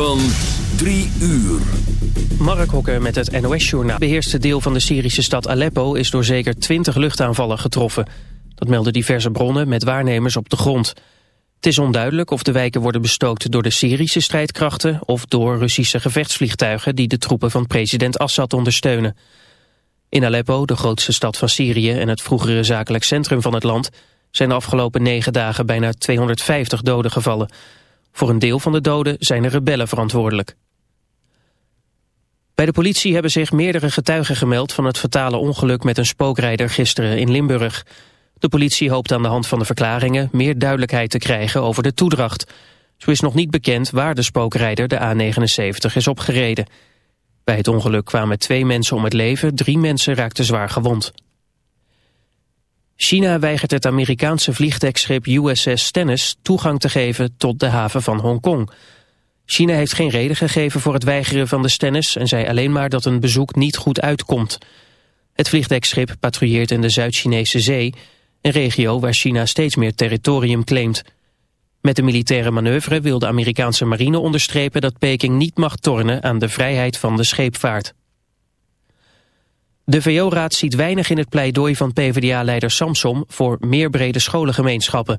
Van 3 uur. Mark Hokker met het NOS-journaal. Het beheerste deel van de Syrische stad Aleppo is door zeker 20 luchtaanvallen getroffen. Dat melden diverse bronnen met waarnemers op de grond. Het is onduidelijk of de wijken worden bestookt door de Syrische strijdkrachten... of door Russische gevechtsvliegtuigen die de troepen van president Assad ondersteunen. In Aleppo, de grootste stad van Syrië en het vroegere zakelijk centrum van het land... zijn de afgelopen negen dagen bijna 250 doden gevallen... Voor een deel van de doden zijn er rebellen verantwoordelijk. Bij de politie hebben zich meerdere getuigen gemeld van het fatale ongeluk met een spookrijder gisteren in Limburg. De politie hoopt aan de hand van de verklaringen meer duidelijkheid te krijgen over de toedracht. Zo is nog niet bekend waar de spookrijder de A79 is opgereden. Bij het ongeluk kwamen twee mensen om het leven, drie mensen raakten zwaar gewond. China weigert het Amerikaanse vliegdekschip USS Stennis toegang te geven tot de haven van Hongkong. China heeft geen reden gegeven voor het weigeren van de Stennis en zei alleen maar dat een bezoek niet goed uitkomt. Het vliegdekschip patrouilleert in de Zuid-Chinese zee, een regio waar China steeds meer territorium claimt. Met de militaire manoeuvre wil de Amerikaanse marine onderstrepen dat Peking niet mag tornen aan de vrijheid van de scheepvaart. De VO-raad ziet weinig in het pleidooi van PvdA-leider Samsom voor meer brede scholengemeenschappen.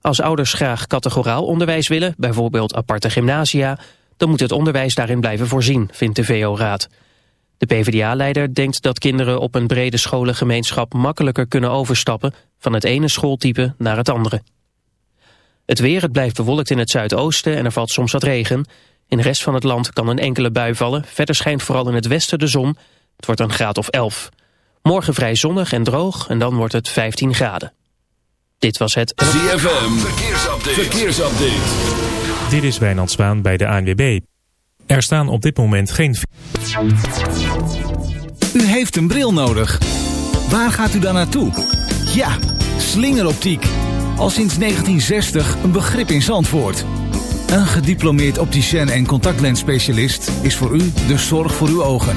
Als ouders graag categoraal onderwijs willen, bijvoorbeeld aparte gymnasia, dan moet het onderwijs daarin blijven voorzien, vindt de VO-raad. De PvdA-leider denkt dat kinderen op een brede scholengemeenschap makkelijker kunnen overstappen van het ene schooltype naar het andere. Het weer, het blijft bewolkt in het zuidoosten en er valt soms wat regen. In de rest van het land kan een enkele bui vallen. Verder schijnt vooral in het westen de zon. Het wordt een graad of 11. Morgen vrij zonnig en droog en dan wordt het 15 graden. Dit was het... ZFM, verkeersupdate. verkeersupdate. Dit is Wijnand Zwaan bij de ANWB. Er staan op dit moment geen... U heeft een bril nodig. Waar gaat u dan naartoe? Ja, slingeroptiek. Al sinds 1960 een begrip in Zandvoort. Een gediplomeerd opticien en contactlensspecialist is voor u de zorg voor uw ogen.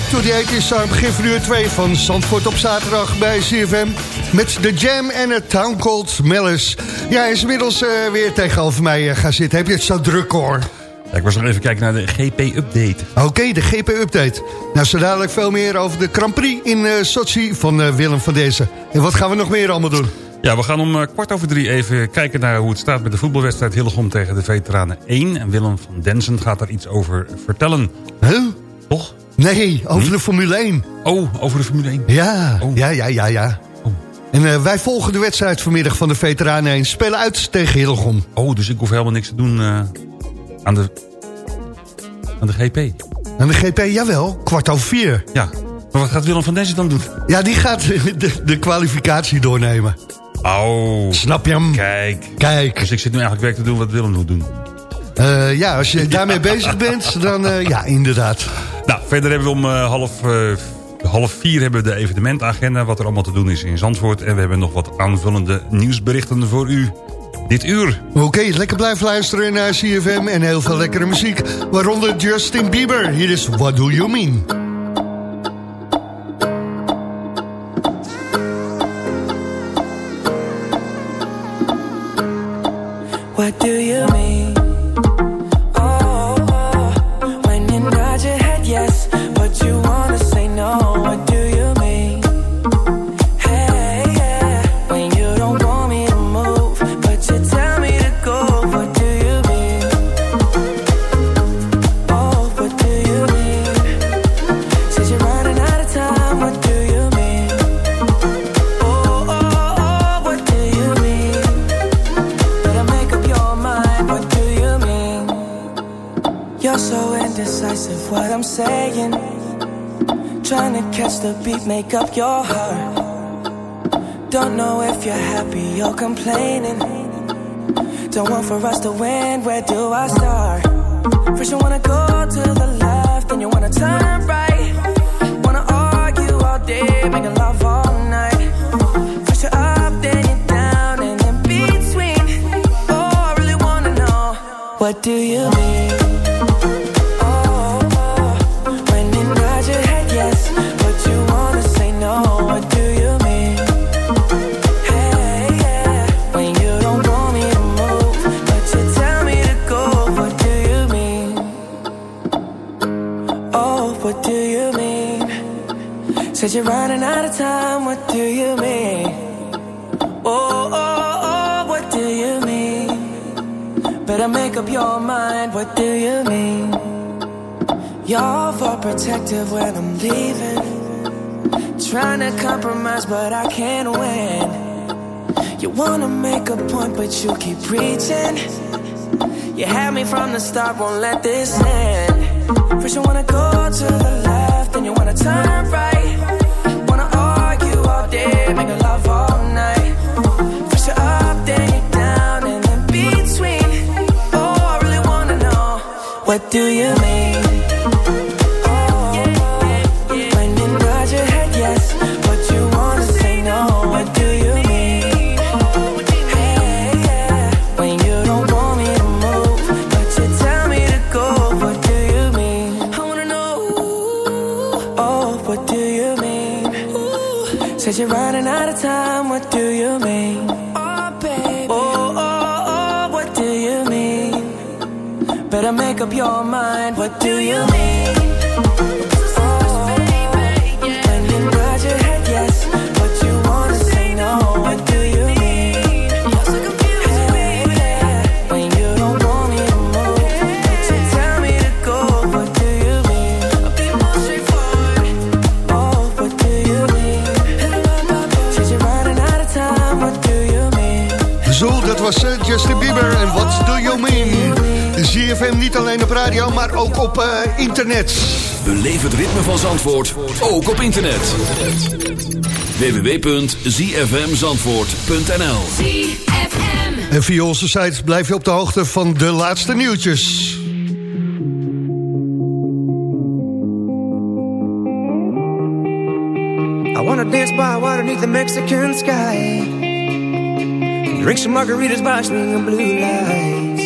Back to the 80s aan het begin van uur 2 van Zandvoort op zaterdag bij CFM. Met de Jam en het Town Cold Mellis. Ja, hij is inmiddels eh, weer tegenover mij eh, gaan zitten. Heb je het zo druk hoor? Ja, ik was nog even kijken naar de GP-update. Oké, de GP-update. Nou, zo dadelijk veel meer over de Grand Prix in eh Sochi van Willem van Dezen. En wat gaan we nog meer allemaal doen? Ja, we gaan om kwart over drie even kijken naar hoe het staat met de voetbalwedstrijd Hillegom tegen de Veteranen 1. En Willem van Densen gaat daar iets over vertellen. Huh? Toch? Nee, over de Formule 1. Oh, over de Formule 1. Ja, Oh. ja, ja, ja, ja. Oh. En eh, wij volgen de wedstrijd vanmiddag van de Veteranen 1. Spelen uit tegen Hillegom. Oh, dus ik hoef helemaal niks te doen eh, aan, de, aan de GP. En de GP, jawel, kwart over vier. Ja, maar wat gaat Willem van Densen dan doen? Ja, die gaat de, de kwalificatie doornemen. Oh, Snap je hem? kijk. Kijk, Dus ik zit nu eigenlijk werk te doen wat Willem moet doen. eh, ja, als je daarmee bezig bent, dan ja, inderdaad. Verder hebben we om eh, half, eh, half vier hebben we de evenementagenda... wat er allemaal te doen is in Zandvoort. En we hebben nog wat aanvullende nieuwsberichten voor u dit uur. Oké, lekker blijven luisteren naar CFM en heel veel lekkere muziek. Waaronder Justin Bieber. Hier is What Do You Mean? You're for protective when I'm leaving. Trying to compromise, but I can't win. You wanna make a point, but you keep preaching. You had me from the start, won't let this end. First, you wanna go to the left, then you wanna turn right. Wanna argue all day, make love all night. What do you mean? Justin Bieber en Mean? ZFM niet alleen op radio, maar ook op eh, internet. Beleef het ritme van Zandvoort, ook op internet. www.zfmzandvoort.nl ZFM. En via onze site blijf je op de hoogte van de laatste nieuwtjes. I wanna dance by water beneath the Mexican sky. Drink some margaritas by swinging blue lights.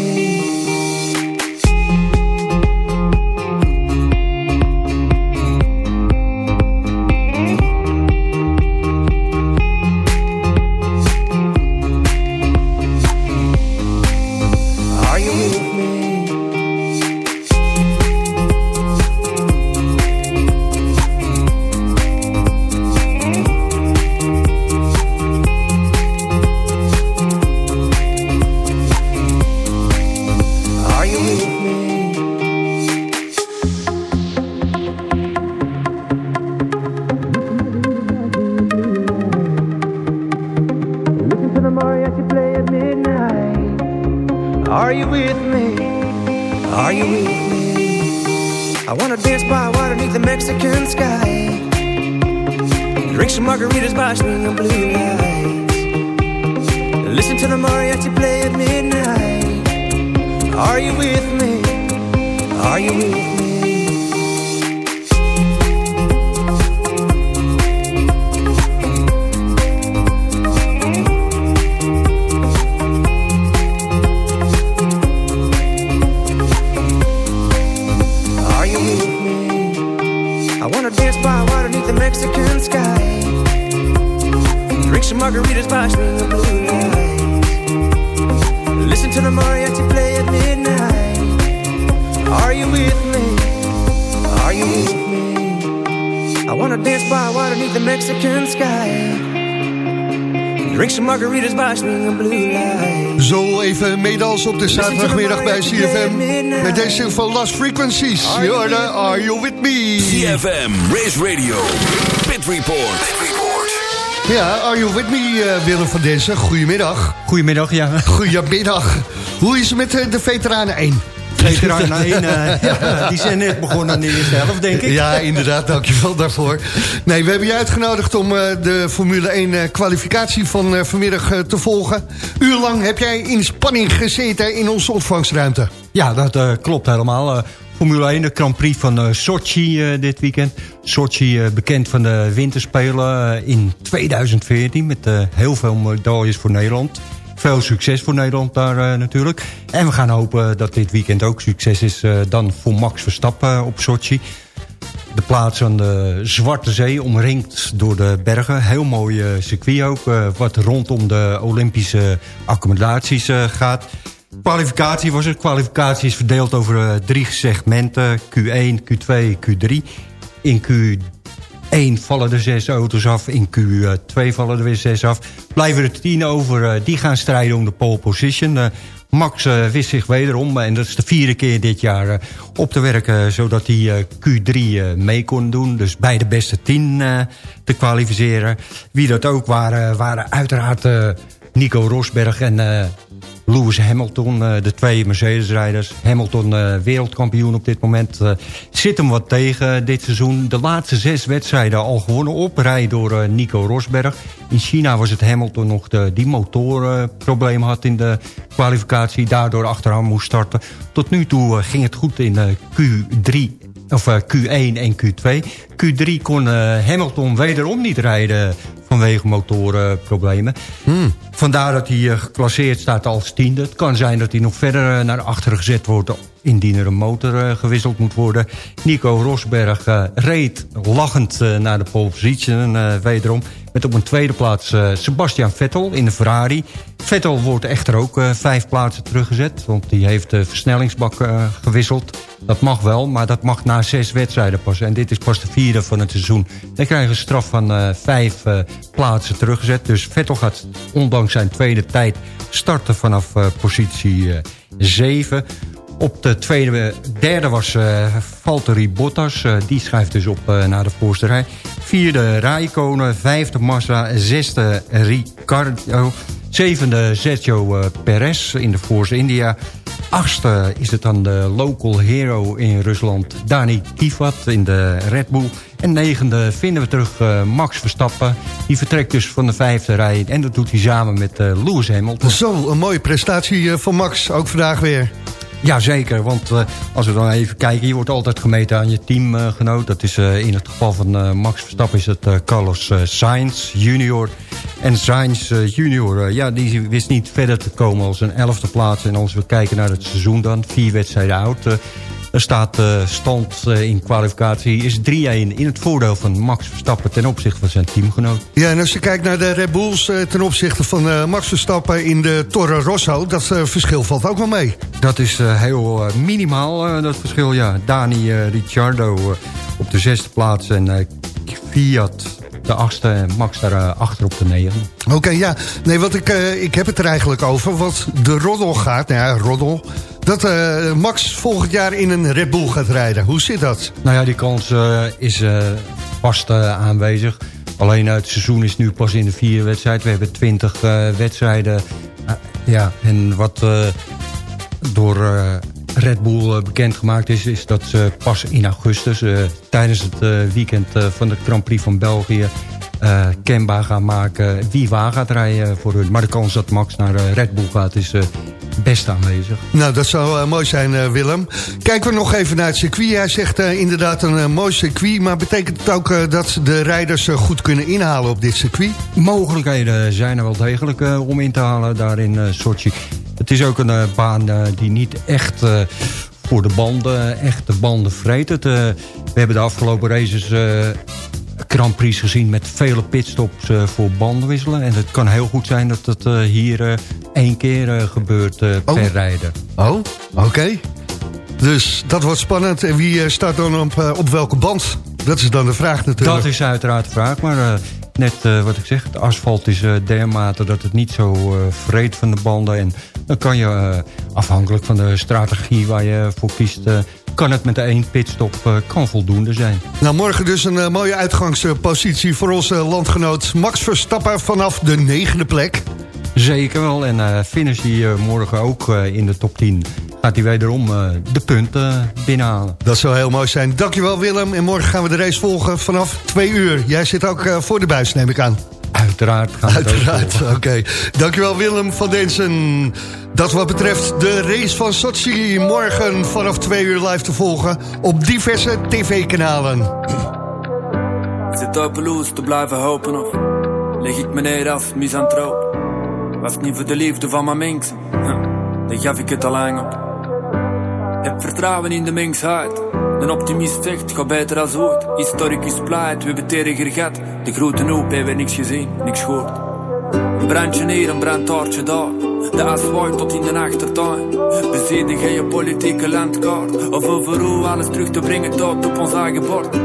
Drink some margaritas by blue lights. Zo even meedansen op de zaterdagmiddag bij CFM. Met deze single van Last Frequencies. Jorda, are you with me? CFM, Race Radio, Pit Report. Ja, are you with me, eh, Willem van Dessen? Goedemiddag. Goedemiddag, ja. Goedemiddag. Hoe is het met eh, de Veteranen 1? 1, eh, ja, die zijn net begonnen aan de eerste helft, denk ik. Ja, inderdaad, dankjewel daarvoor. Nee, we hebben je uitgenodigd om eh, de Formule 1 eh, kwalificatie van eh, vanmiddag te volgen. Uurlang heb jij in spanning gezeten in onze ontvangstruimte. Ja, dat eh, klopt helemaal. Eh, Formule 1, de Grand Prix van eh, Sochi eh, dit weekend. Sochi eh, bekend van de winterspelen in 2014... met eh, heel veel medailles voor Nederland. Veel succes voor Nederland daar eh, natuurlijk. En we gaan hopen dat dit weekend ook succes is... eh, dan voor Max Verstappen eh, op Sochi. De plaats aan de Zwarte Zee, omringd door de bergen. Heel mooi circuit ook, wat rondom de Olympische accommodaties gaat. Kwalificatie was het. Kwalificatie is verdeeld over drie segmenten. Q1, Q2, Q3. In Q1 vallen er zes auto's af. In Q2 vallen er weer zes af. Blijven er tien over. eh, die gaan strijden om de pole position. Eh, Max eh, wist zich wederom, en dat is de vierde keer dit jaar, eh, op te werken... zodat hij eh, Q3 eh, mee kon doen. Dus bij de beste tien eh, te kwalificeren. Wie dat ook waren, waren uiteraard eh, Nico Rosberg en eh, Lewis Hamilton. eh, de twee Mercedes-rijders. Hamilton eh, wereldkampioen op dit moment. eh, zit hem wat tegen dit seizoen. De laatste zes wedstrijden al gewonnen op rij door Nico Rosberg. In China was het Hamilton nog de, die motorprobleem had in de kwalificatie. Daardoor achteraan moest starten. Tot nu toe ging het goed in eh, Q3 of eh, Q1 en Q2. Q3 kon Hamilton wederom niet rijden vanwege motorproblemen. Vandaar dat hij eh, geclasseerd staat als tiende. Het kan zijn dat hij nog verder eh, naar achteren gezet wordt... indien er een motor eh, gewisseld moet worden. Nico Rosberg eh, reed lachend eh, naar de pole position wederom. Met op een tweede plaats Sebastian Vettel in de Ferrari. Vettel wordt echter ook vijf plaatsen teruggezet. Want die heeft de versnellingsbak gewisseld. Dat mag wel, maar dat mag na zes wedstrijden pas. En dit is pas de vierde van het seizoen. Dan krijgen een straf van vijf plaatsen teruggezet. Dus Vettel gaat ondanks zijn tweede tijd starten vanaf positie zeven. Op de tweede, derde was eh Valtteri Bottas. Eh, die schuift dus op eh, naar de voorste rij. Vierde Raikkonen, vijfde Massa, zesde Ricciardo. Zevende Sergio Perez in de Force India. Achtste is het dan de local hero in Rusland, Dani Kivat in de Red Bull. En negende vinden we terug Max Verstappen. Die vertrekt dus van de vijfde rij. En dat doet hij samen met eh, Lewis Hamilton. Zo, een mooie prestatie van Max, ook vandaag weer. Jazeker, want eh, als we dan even kijken... je wordt altijd gemeten aan je teamgenoot. dat is eh, in het geval van eh, Max Verstappen is het Carlos Sainz junior. En Sainz junior, ja, die wist niet verder te komen als een elfde plaats. En als we kijken naar het seizoen dan, vier wedstrijden oud... Er staat uh, stand uh, in kwalificatie is 3-1 in het voordeel van Max Verstappen ten opzichte van zijn teamgenoot. Ja, en als je kijkt naar de Red Bulls uh, ten opzichte van Max Verstappen in de Torre Rosso... dat verschil valt ook wel mee. Dat is heel minimaal, dat verschil, ja. Dani Ricciardo op de zesde plaats en Fiat de achtste en Max daar achter op de negen. Oké, okay, ja. Nee, wat ik, ik heb het er eigenlijk over. Wat de roddel gaat, nou ja, roddel dat uh, Max volgend jaar in een Red Bull gaat rijden. Hoe zit dat? Nou ja, die kans uh, is uh, vast aanwezig. Alleen het seizoen is nu pas in de vierde wedstrijd. We hebben twintig wedstrijden. ja, en wat door Red Bull bekendgemaakt is... is dat ze pas in augustus, tijdens het weekend van de Grand Prix van België... Uh, kenbaar gaan maken wie waar gaat rijden voor hun. Maar de kans dat Max naar Red Bull gaat is best aanwezig. Nou, dat zou uh, mooi zijn, uh, Willem. Kijken we nog even naar het circuit. Hij zegt uh, inderdaad een mooi circuit... maar betekent het ook dat de rijders goed kunnen inhalen op dit circuit? Mogelijkheden zijn er wel degelijk om in te halen daar in Sochi. Het is ook een baan die niet echt voor de banden, echt de banden vreet. Het, we hebben de afgelopen races Grand Prix gezien met vele pitstops uh, voor bandenwisselen. En het kan heel goed zijn dat het uh, hier uh, één keer gebeurt per oh. rijder. Oh, oké. Dus dat wordt spannend. En wie staat dan op, op welke band? Dat is dan de vraag natuurlijk. Dat is uiteraard de vraag, maar net wat ik zeg... het asfalt is dermate dat het niet zo vreet van de banden... en dan kan je afhankelijk van de strategie waar je voor kiest kan het met de één pitstop uh, kan voldoende zijn. Nou, morgen dus een uh, mooie uitgangspositie voor onze landgenoot Max Verstappen vanaf de negende plek. Zeker wel, en uh, finish hij morgen ook in de top 10. Gaat hij wederom de punten binnenhalen. Dat zou heel mooi zijn. Dankjewel Willem. En morgen gaan we de race volgen vanaf twee uur. Jij zit ook voor de buis, neem ik aan. Uiteraard. Gaan we Uiteraard, oké. Okay. Dankjewel Willem van Densen. Dat wat betreft de race van Sochi morgen vanaf twee uur live te volgen op diverse tv-kanalen. Zit op pelouse te blijven hopen of leg ik me neer als misantroop? Was het niet voor de liefde van mijn minks, dan gaf ik het al lang op. Heb vertrouwen in de mensheid. Een optimist zegt, ga beter als ooit. Historicus pleit, we hebben tegen gat. De grote hoop hebben niks gezien, niks gehoord. Een brandje hier, een brandtaartje daar. De asfalt tot in de achtertuin. Bezien geen politieke landkaart. Of over hoe alles terug te brengen tot op ons eigen bord.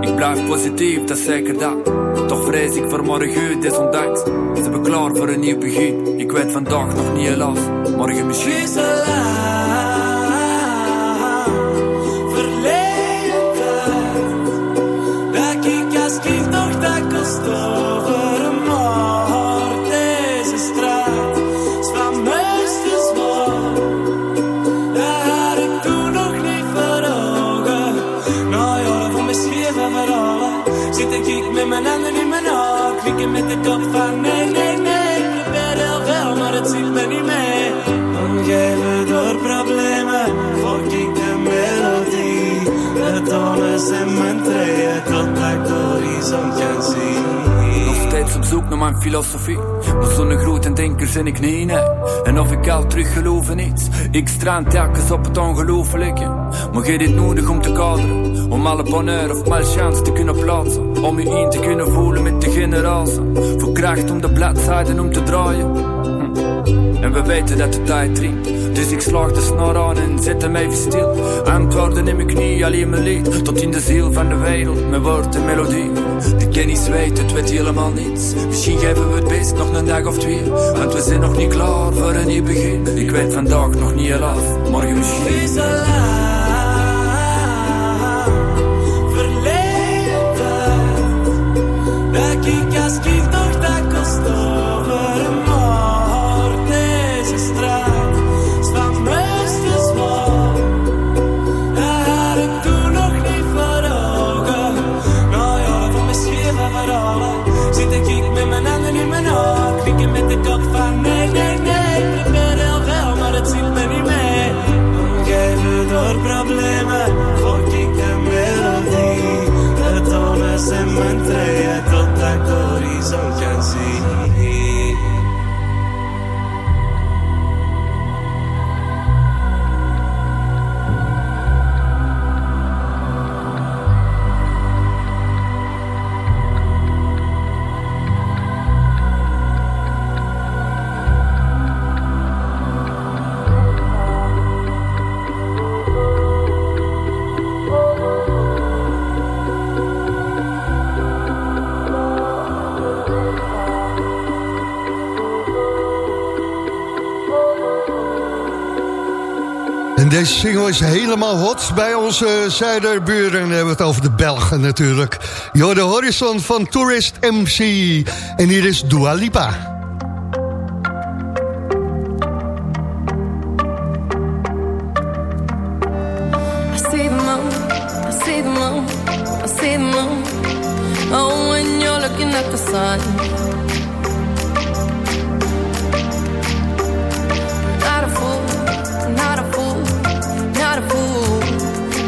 Ik blijf positief, dat is zeker dat. Toch vrees ik voor morgen, desondanks. Ze hebben klaar voor een nieuw begin. Ik weet vandaag nog niet helaas. Morgen misschien. Mijn filosofie. Maar zo'n grote denker ben ik niet. En of ik al terug geloof in iets. Ik strand telkens op het ongelofelijke. Maar je dit nodig om te kaderen. Om alle bonheur of malchance te kunnen plaatsen. Om je in te kunnen voelen met de generatie. Voor kracht om de bladzijden om te draaien. En we weten dat de tijd dringt. Dus ik slaag de snor aan en zet hem even stil. Antwoorden in mijn knie, alleen mijn lied. Tot in de ziel van de wereld, met woord en melodie. De kennis weet, het weet helemaal niets. Misschien geven we het best nog een dag of twee. Want we zijn nog niet klaar voor een nieuw begin. Ik weet vandaag nog niet helaas, morgen misschien. Deze single is helemaal hot bij onze zuiderburen. En dan hebben we het over de Belgen natuurlijk. Jo, de horizon van Tourist MC. En hier is Dua Lipa.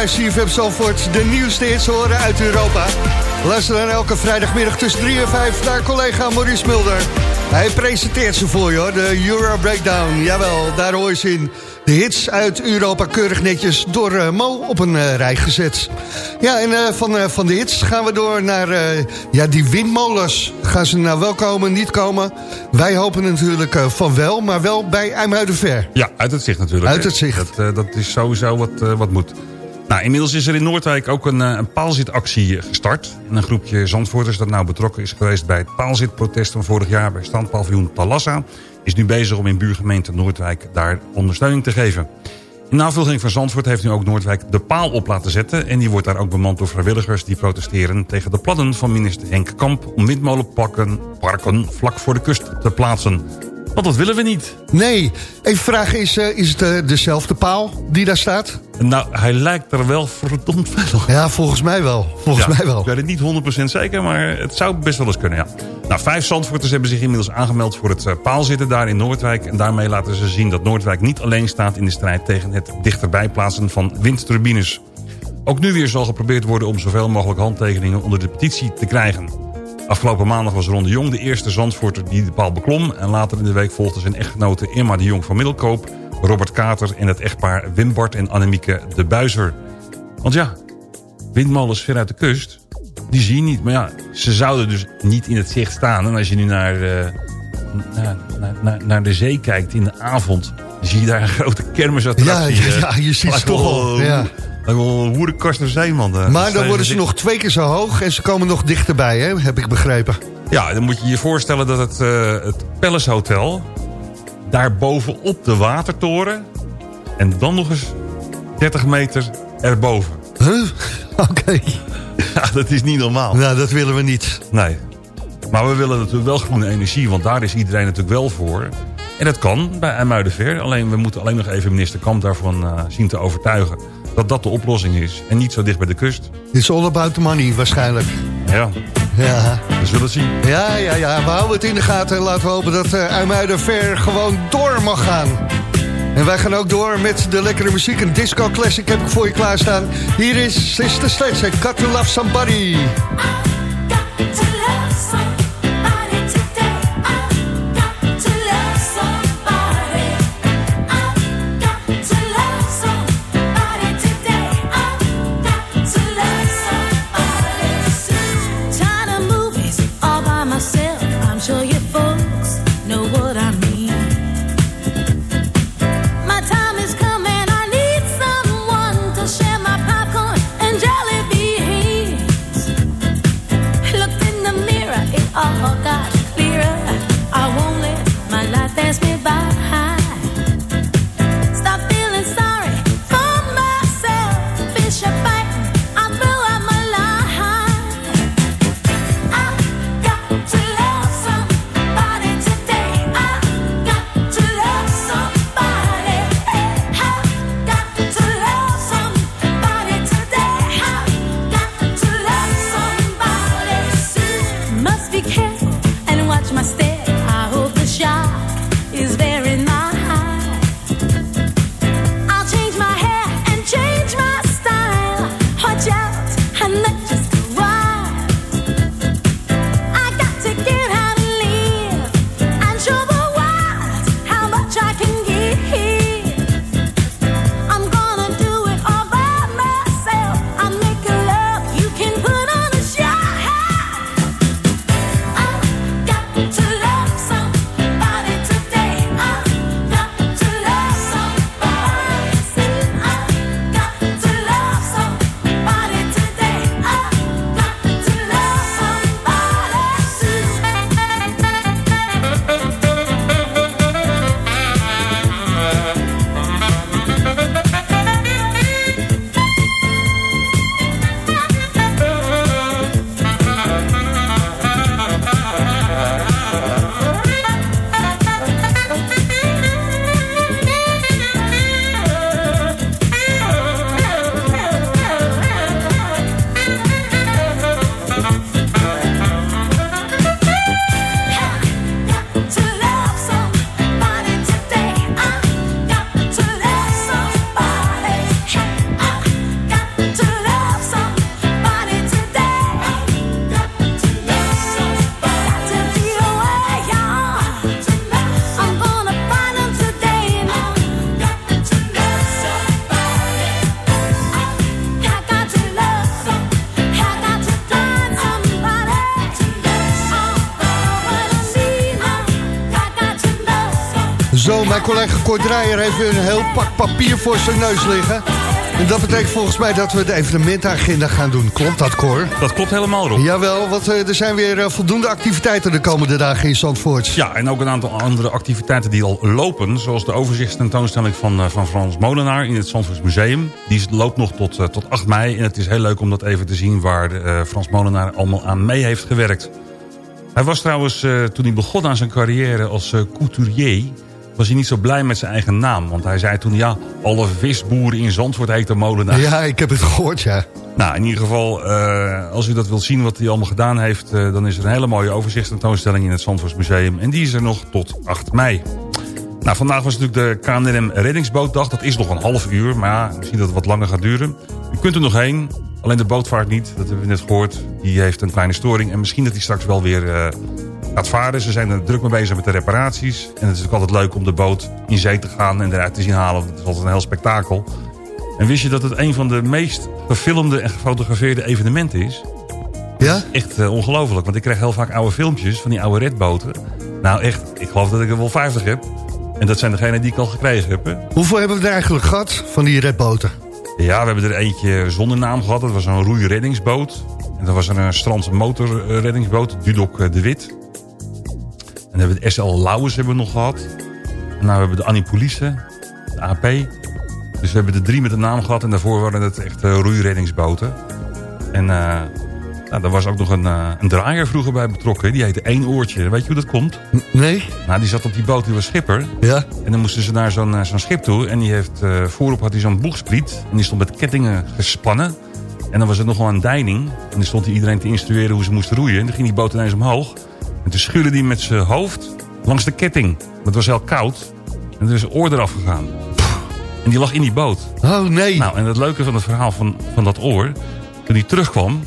Bij CFM Zalvoort de nieuwste hits horen uit Europa? Luister dan elke vrijdagmiddag tussen 3 en 5 naar collega Maurice Mulder. Hij presenteert ze voor je hoor, de Euro Breakdown. Jawel, daar hoor je ze in. De hits uit Europa keurig netjes door eh, Mo op een eh, rij gezet. Ja, en eh, van, van de hits gaan we door naar ja, die windmolens. Gaan ze nou wel komen, niet komen? Wij hopen natuurlijk van wel, maar wel bij IJmuidenver. Ja, uit het zicht natuurlijk. Uit het zicht. Dat, dat is sowieso wat, wat moet. Nou, inmiddels is er in Noordwijk ook een, eh, paalzitactie gestart. En een groepje Zandvoorters dat nou betrokken is geweest... bij het paalzitprotest van vorig jaar bij standpaviljoen Talassa... is nu bezig om in buurgemeente Noordwijk daar ondersteuning te geven. In navolging van Zandvoort heeft nu ook Noordwijk de paal op laten zetten... en die wordt daar ook bemand door vrijwilligers die protesteren... tegen de plannen van minister Henk Kamp om windmolenparken parken vlak voor de kust te plaatsen. Want dat willen we niet. Nee. Even vragen, is, eh, is het eh, dezelfde paal die daar staat? Nou, hij lijkt er wel verdomd veel. Ja, volgens mij wel. Volgens Ja, mij wel. Ik weet het niet 100% zeker, maar het zou best wel eens kunnen, ja. Nou, vijf Zandvoorters hebben zich inmiddels aangemeld voor het eh, paalzitten daar in Noordwijk. En daarmee laten ze zien dat Noordwijk niet alleen staat in de strijd tegen het dichterbij plaatsen van windturbines. Ook nu weer zal geprobeerd worden om zoveel mogelijk handtekeningen onder de petitie te krijgen. Afgelopen maandag was Ron de Jong de eerste Zandvoorter die de paal beklom. En later in de week volgden zijn echtgenote Irma de Jong van Middelkoop... Robert Kater en het echtpaar Wim Bart en Annemieke de Buizer. Want ja, windmolens ver uit de kust, die zie je niet. Maar ja, ze zouden dus niet in het zicht staan. En als je nu naar, eh, naar, naar, de zee kijkt in de avond... zie je daar een grote kermisattractie. Ja, ja, eh. je ziet ze toch eh, ja. Lijkt wel een naar zee, man. Eh, Maar dan worden ze nog twee keer zo hoog en ze komen nog dichterbij, hè? heb ik begrepen. Ja, dan moet je je voorstellen dat het, eh het Palace Hotel... daar bovenop de watertoren... en dan nog eens 30 meter erboven. Huh? Oké. Ja, dat is niet normaal. Nou, dat willen we niet. Nee. Maar we willen natuurlijk wel groene energie, want daar is iedereen natuurlijk wel voor. En dat kan bij IJmuidenver. Alleen we moeten alleen nog even minister Kamp daarvan eh, zien te overtuigen... dat dat de oplossing is. En niet zo dicht bij de kust. It's all about the money, waarschijnlijk. Ja, Ja. we zullen het zien. Ja, ja, ja. We houden het in de gaten en laten we hopen dat uh, IJmuiden ver gewoon door mag gaan. En wij gaan ook door met de lekkere muziek. Een disco classic heb ik voor je klaarstaan. Hier is Sister Sledge en Got to Love Somebody. Collega Kort Draaier heeft weer een heel pak papier voor zijn neus liggen. En dat betekent volgens mij dat we de evenementenagenda gaan doen. Klopt dat, Cor? Dat klopt helemaal, Rob. Jawel, want eh, er zijn weer eh, voldoende activiteiten de komende dagen in Zandvoort. Ja, en ook een aantal andere activiteiten die al lopen. Zoals de overzichtstentoonstelling van, eh, van Frans Molenaar in het Zandvoorts Museum. Die loopt nog tot, tot 8 mei. En het is heel leuk om dat even te zien waar de, Frans Molenaar allemaal aan mee heeft gewerkt. Hij was trouwens, toen hij begon aan zijn carrière als couturier... was hij niet zo blij met zijn eigen naam. Want hij zei toen, ja, alle visboeren in Zandvoort heten molenaar. Ja, ik heb het gehoord, ja. Nou, in ieder geval, eh, als u dat wilt zien wat hij allemaal gedaan heeft... eh, dan is er een hele mooie overzichtstentoonstelling in het Zandvoortsmuseum. En die is er nog tot 8 mei. Nou, vandaag was natuurlijk de KNRM Reddingsbootdag. Dat is nog een half uur, maar ja, misschien dat het wat langer gaat duren. U kunt er nog heen, alleen de bootvaart niet. Dat hebben we net gehoord. Die heeft een kleine storing. En misschien dat hij straks wel weer eh, gaat varen. Ze zijn er druk mee bezig met de reparaties. En het is ook altijd leuk om de boot in zee te gaan en eruit te zien halen. Dat is altijd een heel spektakel. En wist je dat het een van de meest gefilmde en gefotografeerde evenementen is? Ja? Echt eh, ongelooflijk, want ik krijg heel vaak oude filmpjes van die oude redboten. Nou echt, ik geloof dat ik er wel 50 heb. En dat zijn degenen die ik al gekregen heb. hè. Hoeveel hebben we er eigenlijk gehad van die redboten? Ja, we hebben er eentje zonder naam gehad. Dat was een roeireddingsboot. En dan was een strands motorreddingsboot, Dudok eh, de Wit. Dan hebben we de SL Lauwers hebben we nog gehad. En nou hebben we de Annie Police, de AP. Dus we hebben er drie met een naam gehad. En daarvoor waren het echt eh, roeireddingsboten. En eh nou, daar was ook nog een, eh, een draaier vroeger bij betrokken. Die heette één oortje. Weet je hoe dat komt? Nee. Nou, die zat op die boot, die was schipper. Ja. En dan moesten ze naar zo'n zo'n schip toe. En die heeft, voorop had hij zo'n boegspriet. En die stond met kettingen gespannen. En dan was er nog wel een deining. En dan stond hij iedereen te instrueren hoe ze moesten roeien. En dan ging die boot ineens omhoog. En toen schuurde hij met zijn hoofd langs de ketting. Het was heel koud. En er is een oor eraf gegaan. En die lag in die boot. Oh nee. Nou, en het leuke van het verhaal van, van dat oor... toen hij terugkwam,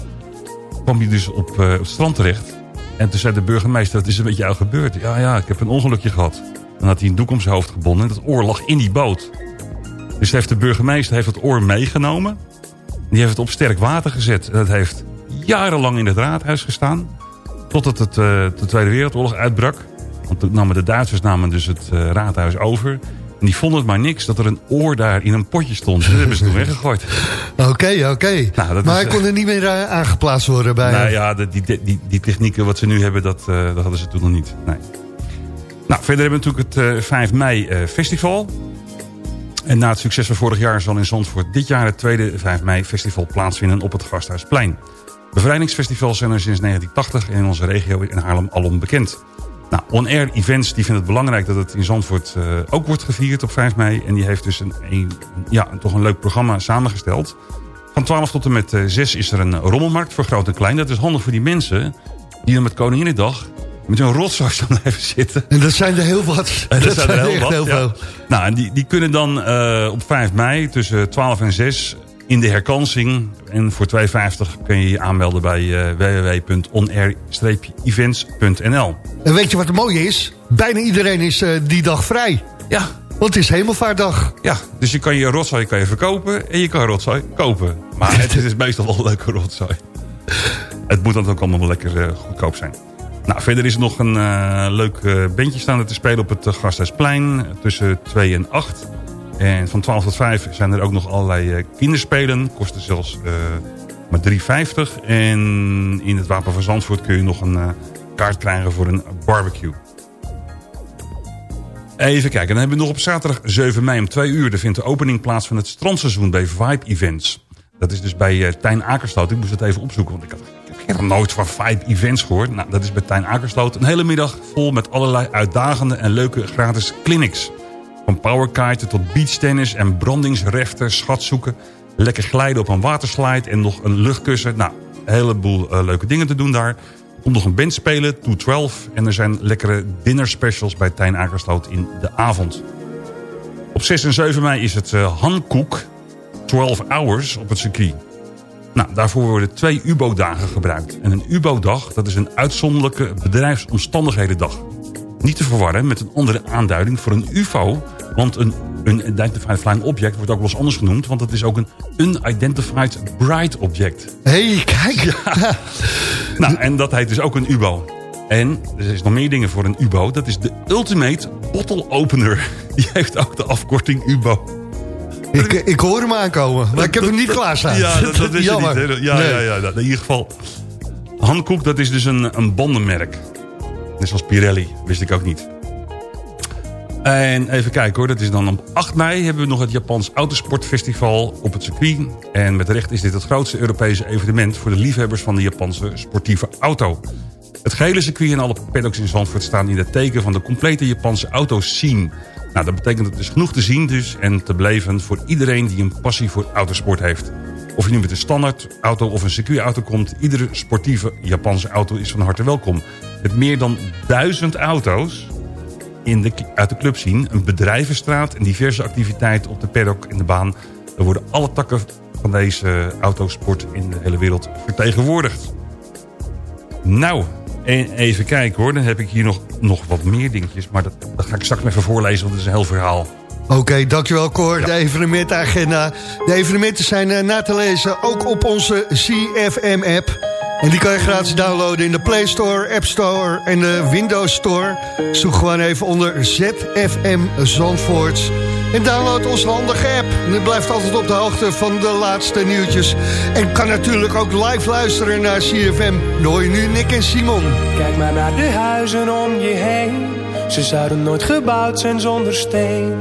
kwam hij dus op, eh, op het strand terecht. En toen zei de burgemeester, dat is een beetje jou gebeurd. Ja, ja, ik heb een ongelukje gehad. Dan had hij een doek om zijn hoofd gebonden en dat oor lag in die boot. Dus heeft de burgemeester heeft het oor meegenomen. Die heeft het op sterk water gezet. En dat heeft jarenlang in het raadhuis gestaan. Totdat het, eh, de Tweede Wereldoorlog uitbrak. Want toen namen de Duitsers namen dus het eh, raadhuis over. En die vonden het maar niks dat er een oor daar in een potje stond. Dat hebben ze toen weggegooid. Oké, oké. Nou, maar hij eh, kon er niet meer eh, aangeplaatst worden bij... Nou ja, de- die, die, die technieken wat ze nu hebben, dat, eh, dat hadden ze toen nog niet. Nee. Nou, verder hebben we natuurlijk het eh, 5 mei eh, festival. En na het succes van vorig jaar zal in Zandvoort dit jaar het tweede 5 mei festival plaatsvinden op het Gasthuisplein. Bevrijdingsfestivals zijn er sinds 1980 en in onze regio in Haarlem alom bekend. Nou, On Air Events die vinden het belangrijk dat het in Zandvoort eh, ook wordt gevierd op 5 mei. En die heeft dus een, een, ja, toch een leuk programma samengesteld. Van 12 tot en met eh, 6 is er een rommelmarkt voor groot en klein. Dat is handig voor die mensen die dan met Koninginnedag met hun rotzooi staan blijven zitten. En dat zijn er heel wat. En dat, zijn er heel wat, heel ja. veel. Nou, en die, die kunnen dan eh, op 5 mei tussen 12 en 6 in de herkansing. En voor 2,50 kun je je aanmelden bij eh, www.onair-events.nl. En weet je wat het mooie is? Bijna iedereen is eh, die dag vrij. Ja. Want het is hemelvaartdag. Ja, dus je kan je rotzooi kan je verkopen en je kan rotzooi kopen. Maar het is meestal wel leuke rotzooi. Het moet dan ook allemaal wel lekker eh, goedkoop zijn. Nou, verder is er nog een leuk bandje staande te spelen op het uh, Gasthuisplein tussen 2 en 8. En van 12 tot 5 zijn er ook nog allerlei eh, kinderspelen. Kosten zelfs eh, maar 3,50. En in het Wapen van Zandvoort kun je nog een eh, kaart krijgen voor een barbecue. Even kijken, dan hebben we nog op zaterdag 7 mei om 2 uur... er vindt de opening plaats van het strandseizoen bij Vibe Events. Dat is dus bij eh, Tijn Akersloot. Ik moest het even opzoeken, want ik heb nog nooit van Vibe Events gehoord. Nou, dat is bij Tijn Akersloot. Een hele middag vol met allerlei uitdagende en leuke gratis clinics. Van powerkiten tot beachtennis en brandingsreften, schatzoeken... lekker glijden op een waterslide en nog een luchtkussen. Nou, een heleboel eh, leuke dingen te doen daar. Komt nog een band spelen, 212. En er zijn lekkere dinner specials bij Tijn in de avond. Op 6 en 7 mei is het eh, Hankoek 12 Hours op het circuit. Nou, daarvoor worden twee UBO-dagen gebruikt. En een UBO-dag, dat is een uitzonderlijke bedrijfsomstandigheden-dag. Niet te verwarren met een andere aanduiding voor een UFO. Want een Unidentified Flying Object wordt ook wel eens anders genoemd. Want het is ook een Unidentified Bright Object. Hé, hey, kijk. Nou, en dat heet dus ook een UBO. En er is nog meer dingen voor een UBO. Dat is de Ultimate Bottle Opener. Die heeft ook de afkorting UBO. Ik, ik hoor hem aankomen, maar ik heb hem niet klaarstaan. Ja, dat, dat is Jammer. niet. Ja, Nee. ja, ja, ja. In ieder geval, Hankook, dat is dus een, een bandenmerk. Net zoals Pirelli, wist ik ook niet. En even kijken hoor, dat is dan op 8 mei hebben we nog het Japans Autosportfestival op het circuit. En met recht is dit het grootste Europese evenement voor de liefhebbers van de Japanse sportieve auto. Het Het gele circuit en alle paddocks in Zandvoort staan in het teken van de complete Japanse autoscene. Nou, dat betekent dat er is genoeg te zien dus en te beleven voor iedereen die een passie voor autosport heeft. Of je nu met een standaard auto of een circuitauto komt, iedere sportieve Japanse auto is van harte welkom. Met meer dan duizend auto's in de, uit de club zien, een bedrijvenstraat en diverse activiteiten op de paddock en de baan. Er worden alle takken van deze autosport in de hele wereld vertegenwoordigd. Nou, e- even kijken hoor. Dan heb ik hier nog, nog wat meer dingetjes. Maar dat, dat ga ik straks even voorlezen, want het is een heel verhaal. Oké, dankjewel Cor. De evenementagenda. De evenementen zijn eh, na te lezen ook op onze CFM-app. En die kan je gratis downloaden in de Play Store, App Store en de Windows Store. Zoek gewoon even onder ZFM Zandvoort. En download onze handige app. En blijft altijd op de hoogte van de laatste nieuwtjes. En kan natuurlijk ook live luisteren naar CFM. Je nu Nick en Simon. Kijk maar naar de huizen om je heen. Ze zouden nooit gebouwd zijn zonder steen.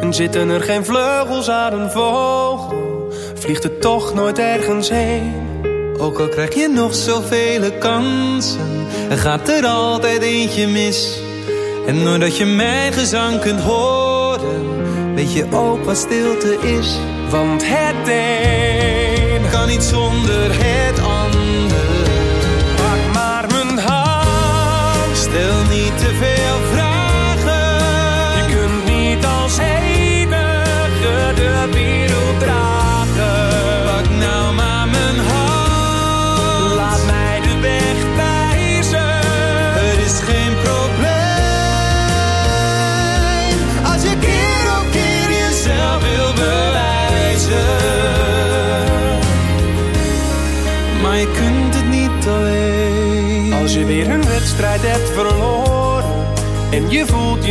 En zitten er geen vleugels aan een vogel, vliegt het toch nooit ergens heen. Ook al krijg je nog zoveel kansen, er gaat er altijd eentje mis. En doordat je mijn gezang kunt horen, weet je ook wat stilte is. Want het een kan niet zonder het ander.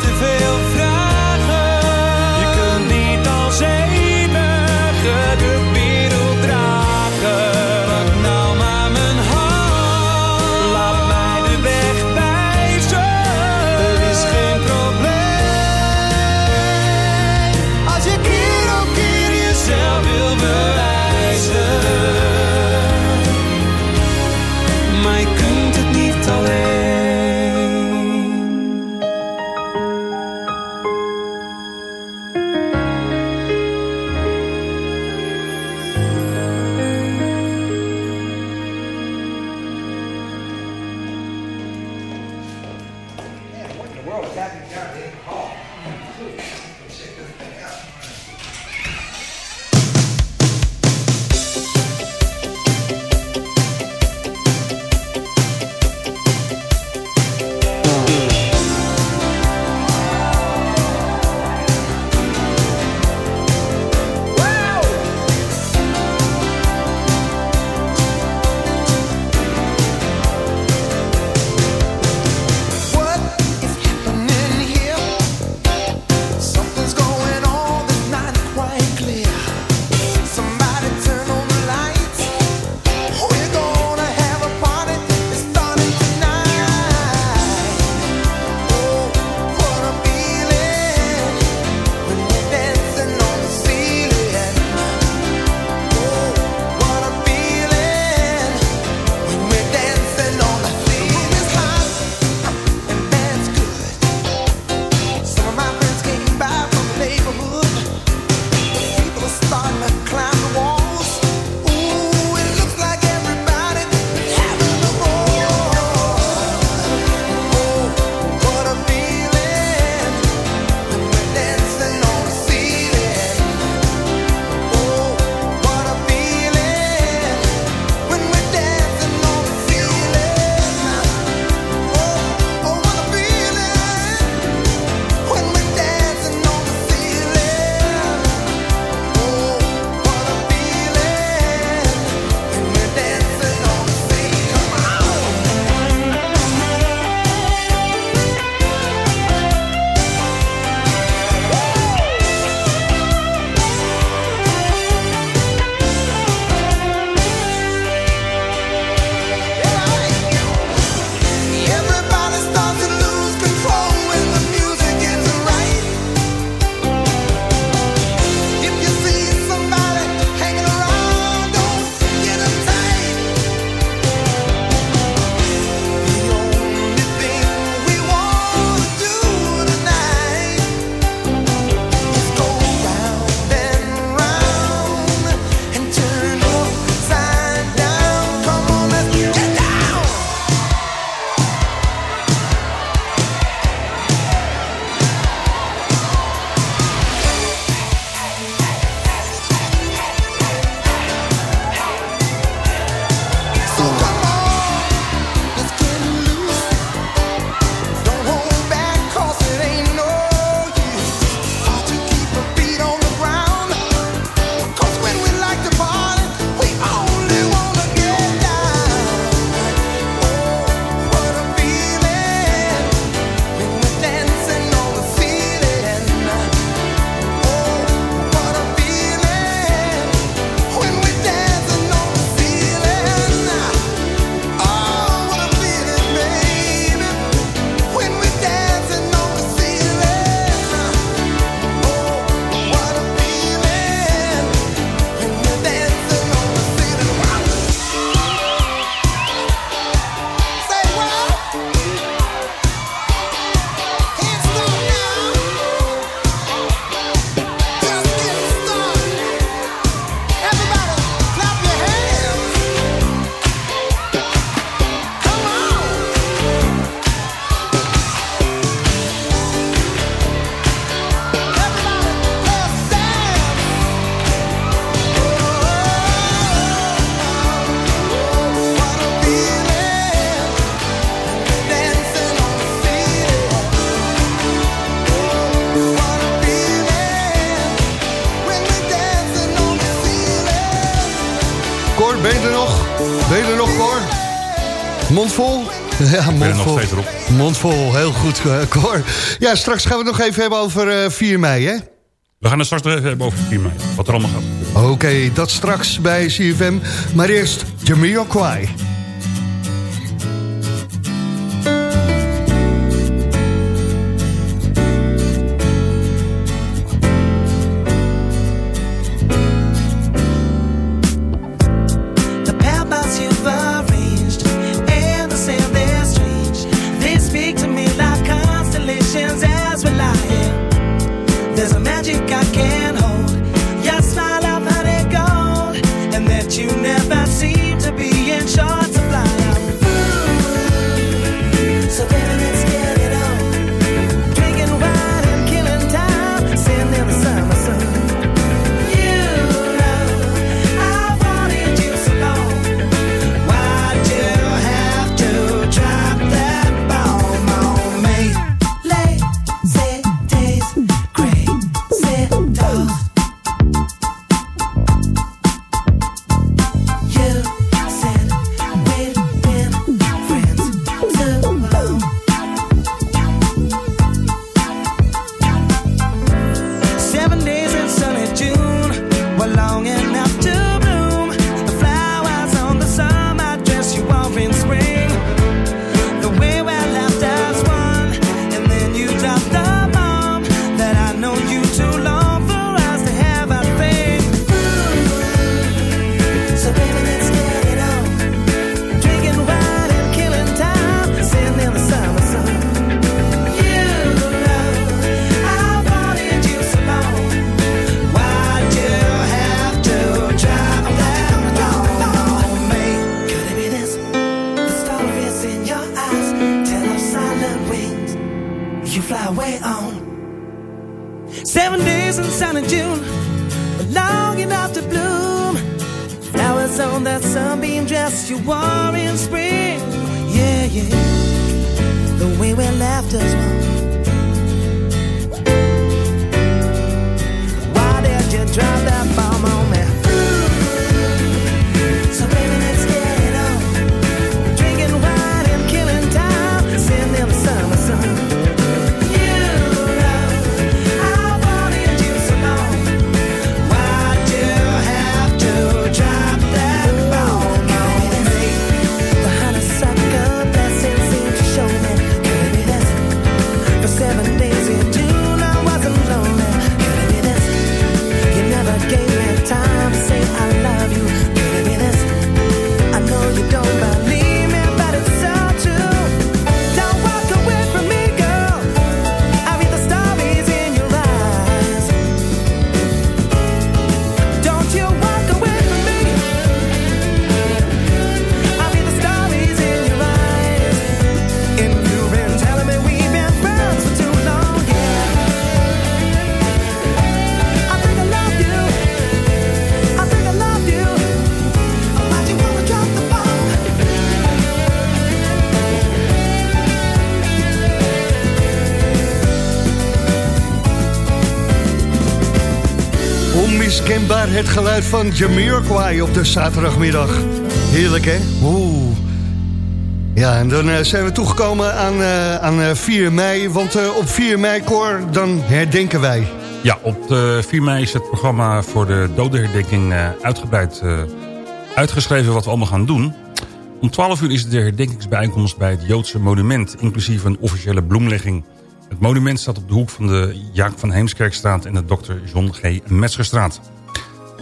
te veel vragen. Mond vol, heel goed, eh, Cor. Ja, straks gaan we het nog even hebben over eh, 4 mei, hè? We gaan het straks nog even hebben over 4 mei. Wat er allemaal gaat. Oké, dat straks bij CFM. Maar eerst Jamiroquai. The never seem to be in short geluid van Jamiroquai op de zaterdagmiddag. Heerlijk, hè? Oeh. Ja, en dan eh, zijn we toegekomen aan, eh, aan eh, 4 mei. Want eh, op 4 mei, Cor, dan herdenken wij. Ja, op de 4 mei is het programma voor de dodenherdenking eh, uitgebreid eh, uitgeschreven wat we allemaal gaan doen. Om 12 uur is de herdenkingsbijeenkomst bij het Joodse monument, inclusief een officiële bloemlegging. Het monument staat op de hoek van de Jaak van Heemskerkstraat en de Dr. John G. Metzgerstraat.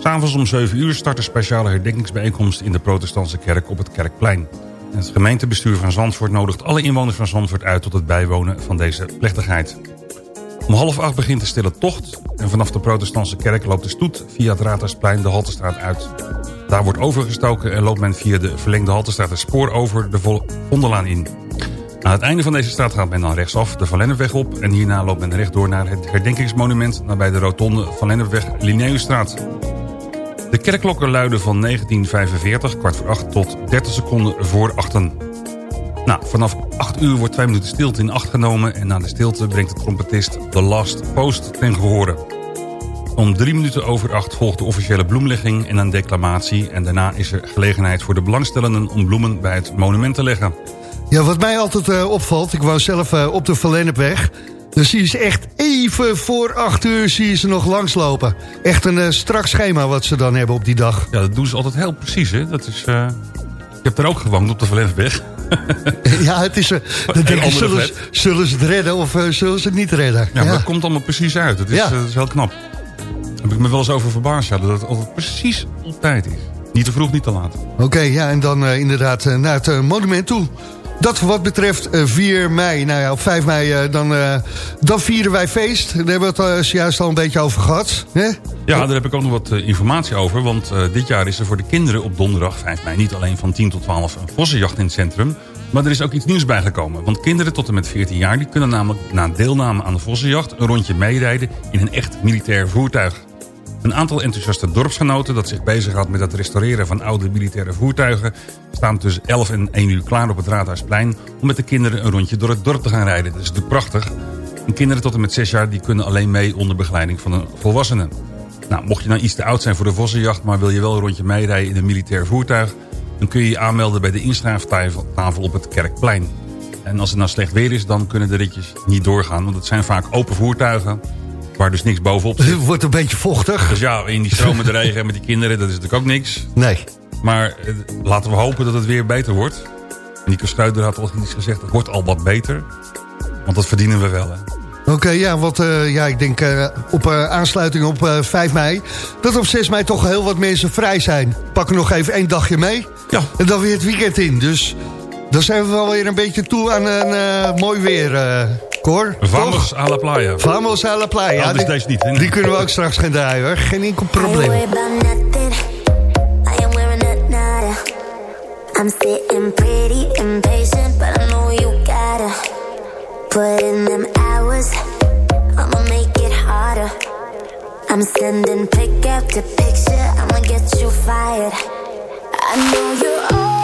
S'avonds om 7 uur start een speciale herdenkingsbijeenkomst in de protestantse kerk op het Kerkplein. Het gemeentebestuur van Zandvoort nodigt alle inwoners van Zandvoort uit tot het bijwonen van deze plechtigheid. Om half acht begint de stille tocht en vanaf de protestantse kerk loopt de stoet via het Raadhuisplein de Haltestraat uit. Daar wordt overgestoken en loopt men via de verlengde Haltestraat het spoor over de Vo- Vondellaan in. Aan het einde van deze straat gaat men dan rechtsaf de Van Lennepweg op... en hierna loopt men rechtdoor naar het herdenkingsmonument... nabij de rotonde Van Lennepweg. De kerkklokken luiden van 1945, kwart voor acht... tot 30 seconden voor achten. Nou, vanaf 8 uur wordt twee minuten stilte in acht genomen... en na de stilte brengt de trompetist The Last Post ten gehore. Om drie minuten over acht volgt de officiële bloemlegging en een declamatie. En daarna is er gelegenheid voor de belangstellenden om bloemen bij het monument te leggen. Ja, wat mij altijd eh, opvalt, ik woon zelf eh, op de Verlennepweg... dan zie je ze echt even voor acht uur zie je ze nog langslopen. Echt een eh, strak schema wat ze dan hebben op die dag. Ja, dat doen ze altijd heel precies. Hè? Dat is, eh, Ik heb daar ook gewoond op de Verlensweg. ja, het is... eh, denk je, andere zullen, ze- zullen ze het redden of eh, zullen ze het niet redden? Ja, maar dat komt allemaal precies uit. Dat is, Ja. eh, dat is heel knap. Daar heb ik me wel eens over verbaasd. Ja, dat het altijd precies op tijd is. Niet te vroeg, niet te laat. Oké, ja, en dan eh, inderdaad eh, naar het eh, monument toe. Dat wat betreft eh, 4 mei, nou ja, op 5 mei, eh, dan, eh, dan vieren wij feest. Daar hebben we het eh, zojuist al een beetje over gehad. Hè? Ja, daar heb ik ook nog wat eh, informatie over. Want eh, dit jaar is er voor de kinderen op donderdag 5 mei... niet alleen van 10 tot 12 een vossenjacht in het centrum... maar er is ook iets nieuws bijgekomen. Want kinderen tot en met 14 jaar... die kunnen namelijk na deelname aan de vossenjacht... een rondje meerijden in een echt militair voertuig. Een aantal enthousiaste dorpsgenoten dat zich bezighoudt met het restaureren van oude militaire voertuigen... staan tussen 11 en 1 uur klaar op het Raadhuisplein... om met de kinderen een rondje door het dorp te gaan rijden. Dat is natuurlijk prachtig. En kinderen tot en met 6 jaar die kunnen alleen mee onder begeleiding van een volwassene. Nou, mocht je nou iets te oud zijn voor de vossenjacht... maar wil je wel een rondje meerijden in een militair voertuig... dan kun je je aanmelden bij de inschrijftafel tafel op het Kerkplein. En als het nou slecht weer is, dan kunnen de ritjes niet doorgaan... want het zijn vaak open voertuigen waar dus niks bovenop zit. Het wordt een beetje vochtig. Dus ja, in die stromende regen en met die kinderen, dat is natuurlijk ook niks. Nee. Maar eh, laten we hopen dat het weer beter wordt. En Nico Schuider had al iets gezegd, het wordt al wat beter. Want dat verdienen we wel, hè. Oké, ja, want eh, ja, ik denk eh, op aansluiting op eh 5 mei... dat op 6 mei toch heel wat mensen vrij zijn. Pakken nog even één dagje mee. Ja. En dan weer het weekend in. Dus dan zijn we wel weer een beetje toe aan een mooi weer, Cor. Vamos Toch? a la playa. Vamos a la playa. Is die, deze niet, die kunnen we ook straks gaan draaien, hoor. Geen enkel probleem. I. I'm sitting pretty impatient, but I know you gotta put in them hours. I'ma make it harder. I'm sending pick after picture. I'ma get you fired. I know you're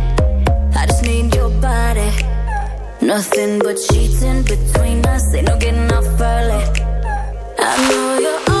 Body. Nothing but cheating between us. Ain't no getting off early. I know you're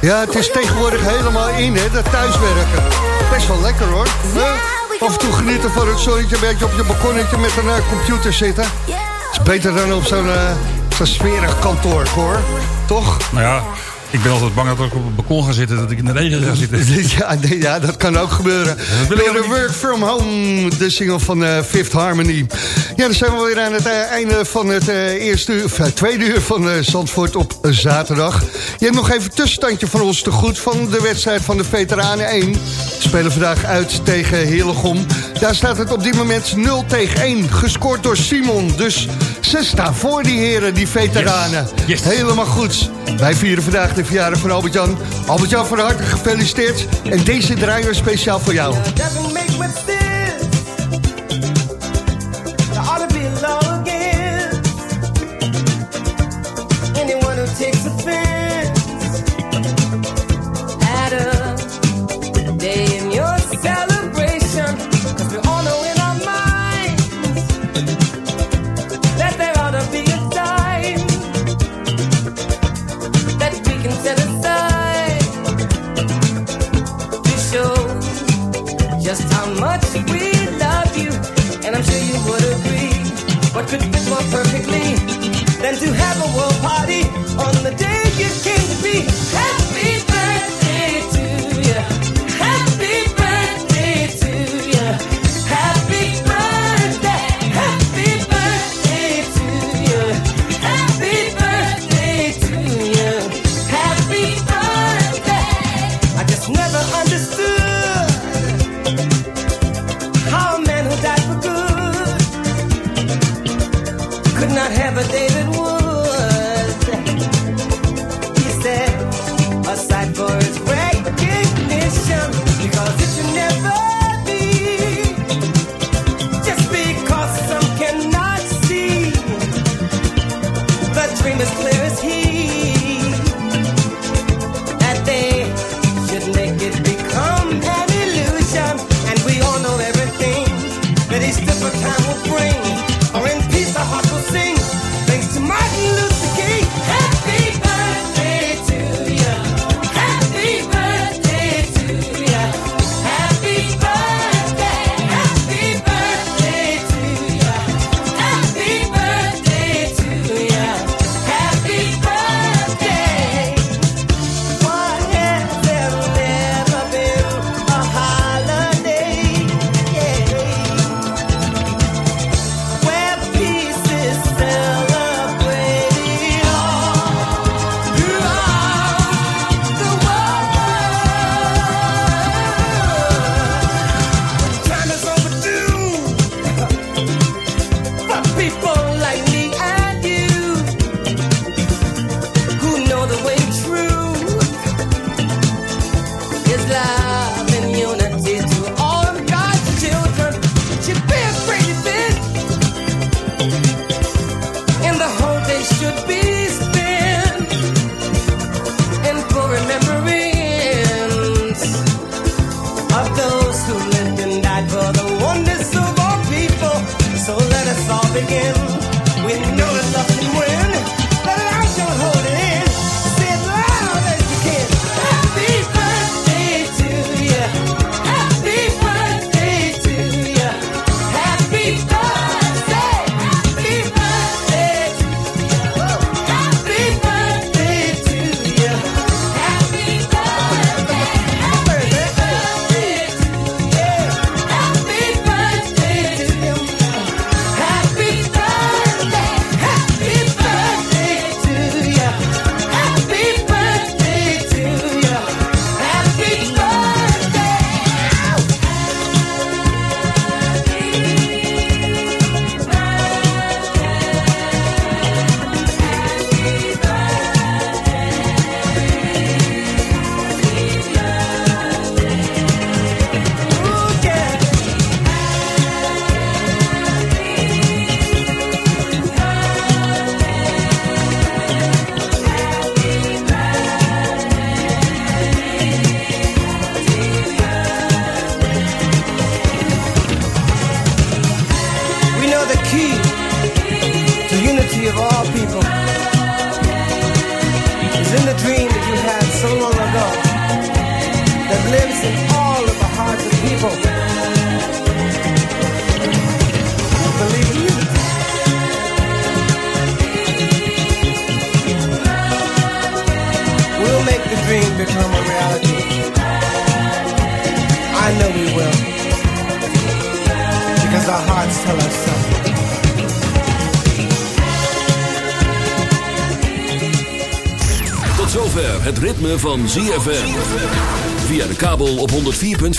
Ja, het is tegenwoordig helemaal in, hè, dat thuiswerken. Best wel lekker, hoor. Huh? Af en toe genieten van het zonnetje, werk beetje op je balkonnetje met een eh, computer zitten. Het is beter dan op zo'n uh, smerig kantoor, hoor. Toch? Nou ja, ik ben altijd bang dat ik op het balkon ga zitten, dat ik in de regen ga zitten. Ja, ja dat kan ook gebeuren. Door de Work From Home, de single van eh, Fifth Harmony. Ja, dan zijn we weer aan het eh, einde van het eh, eerste uur, tweede uur van Zandvoort op zaterdag. Je hebt nog even een tussenstandje van ons te goed van de wedstrijd van de Veteranen 1. We spelen vandaag uit tegen Heligom. Daar staat het op dit moment 0 tegen 1, gescoord door Simon. Dus ze staan voor die heren, die veteranen. Helemaal goed. Wij vieren vandaag de verjaardag van Albert-Jan. Albert-Jan, van harte gefeliciteerd. En deze draaien speciaal voor jou.